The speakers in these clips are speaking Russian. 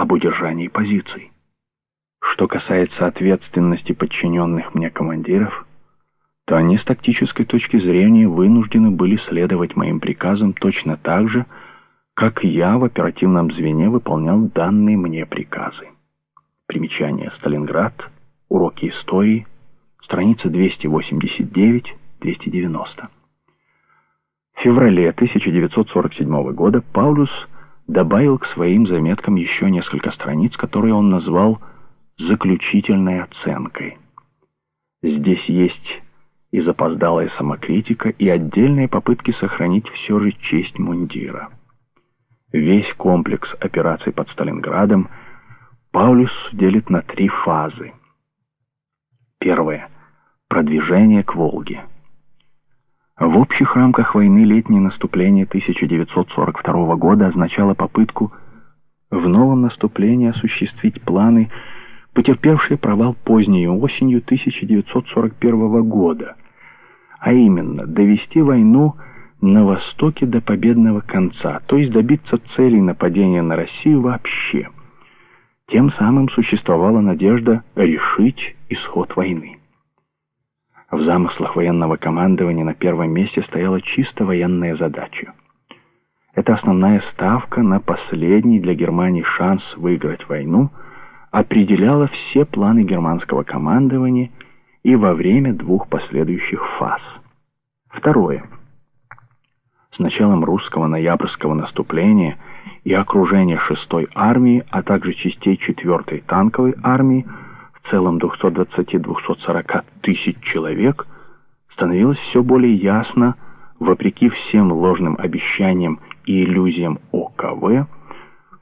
об удержании позиций. Что касается ответственности подчиненных мне командиров, то они с тактической точки зрения вынуждены были следовать моим приказам точно так же, как я в оперативном звене выполнял данные мне приказы. Примечание «Сталинград», уроки истории, страница 289-290. В феврале 1947 года Паулюс добавил к своим заметкам еще несколько страниц, которые он назвал «заключительной оценкой». Здесь есть и запоздалая самокритика, и отдельные попытки сохранить все же честь мундира. Весь комплекс операций под Сталинградом Паулюс делит на три фазы. Первое. Продвижение к Волге. В общих рамках войны летнее наступление 1942 года означало попытку в новом наступлении осуществить планы, потерпевшие провал поздней осенью 1941 года, а именно довести войну на Востоке до победного конца, то есть добиться целей нападения на Россию вообще. Тем самым существовала надежда решить исход войны. В замыслах военного командования на первом месте стояла чисто военная задача. Это основная ставка на последний для Германии шанс выиграть войну определяла все планы германского командования и во время двух последующих фаз. Второе началом русского ноябрьского наступления и окружения 6-й армии, а также частей 4-й танковой армии, в целом 220-240 тысяч человек, становилось все более ясно, вопреки всем ложным обещаниям и иллюзиям ОКВ,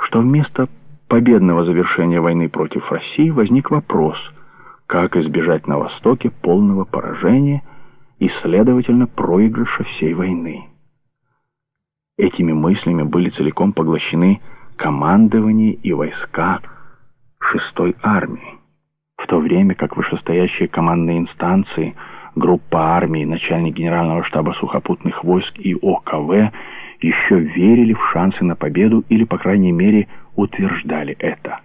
что вместо победного завершения войны против России возник вопрос, как избежать на Востоке полного поражения и, следовательно, проигрыша всей войны. Этими мыслями были целиком поглощены командование и войска шестой армии, в то время как вышестоящие командные инстанции, группа армии, начальник генерального штаба сухопутных войск и ОКВ еще верили в шансы на победу или, по крайней мере, утверждали это.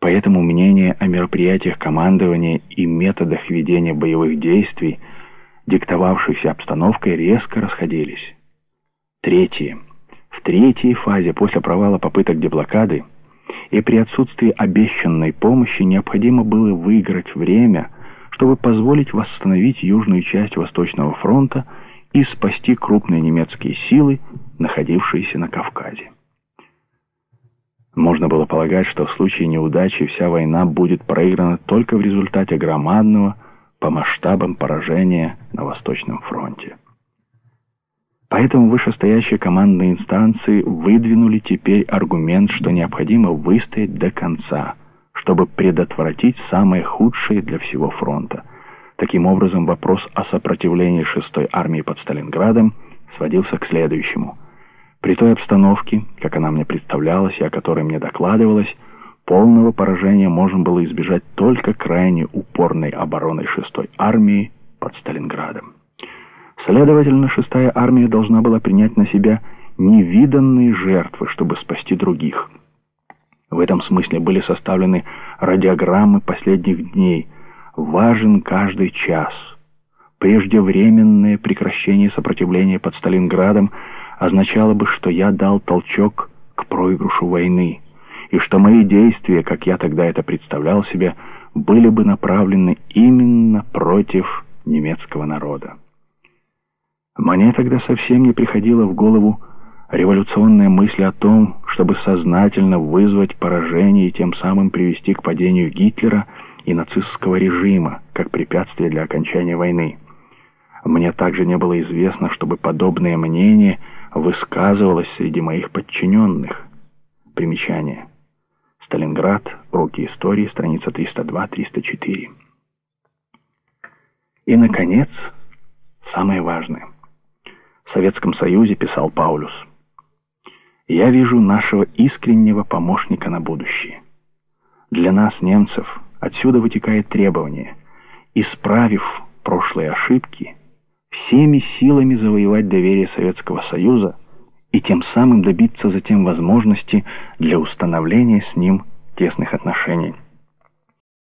Поэтому мнения о мероприятиях командования и методах ведения боевых действий, диктовавшихся обстановкой, резко расходились. Третье. В третьей фазе после провала попыток деблокады и при отсутствии обещанной помощи необходимо было выиграть время, чтобы позволить восстановить южную часть Восточного фронта и спасти крупные немецкие силы, находившиеся на Кавказе. Можно было полагать, что в случае неудачи вся война будет проиграна только в результате громадного по масштабам поражения на Восточном фронте. Поэтому вышестоящие командные инстанции выдвинули теперь аргумент, что необходимо выстоять до конца, чтобы предотвратить самое худшее для всего фронта. Таким образом, вопрос о сопротивлении 6-й армии под Сталинградом сводился к следующему. При той обстановке, как она мне представлялась и о которой мне докладывалось, полного поражения можно было избежать только крайне упорной обороной 6-й армии под Сталинградом. Следовательно, шестая армия должна была принять на себя невиданные жертвы, чтобы спасти других. В этом смысле были составлены радиограммы последних дней. Важен каждый час. Преждевременное прекращение сопротивления под Сталинградом означало бы, что я дал толчок к проигрышу войны, и что мои действия, как я тогда это представлял себе, были бы направлены именно против немецкого народа. Мне тогда совсем не приходила в голову революционная мысль о том, чтобы сознательно вызвать поражение и тем самым привести к падению Гитлера и нацистского режима, как препятствие для окончания войны. Мне также не было известно, чтобы подобное мнение высказывалось среди моих подчиненных. Примечание. Сталинград. Уроки истории. Страница 302-304. И, наконец, самое важное. Советском Союзе, писал Паулюс, «Я вижу нашего искреннего помощника на будущее. Для нас, немцев, отсюда вытекает требование, исправив прошлые ошибки, всеми силами завоевать доверие Советского Союза и тем самым добиться затем возможности для установления с ним тесных отношений.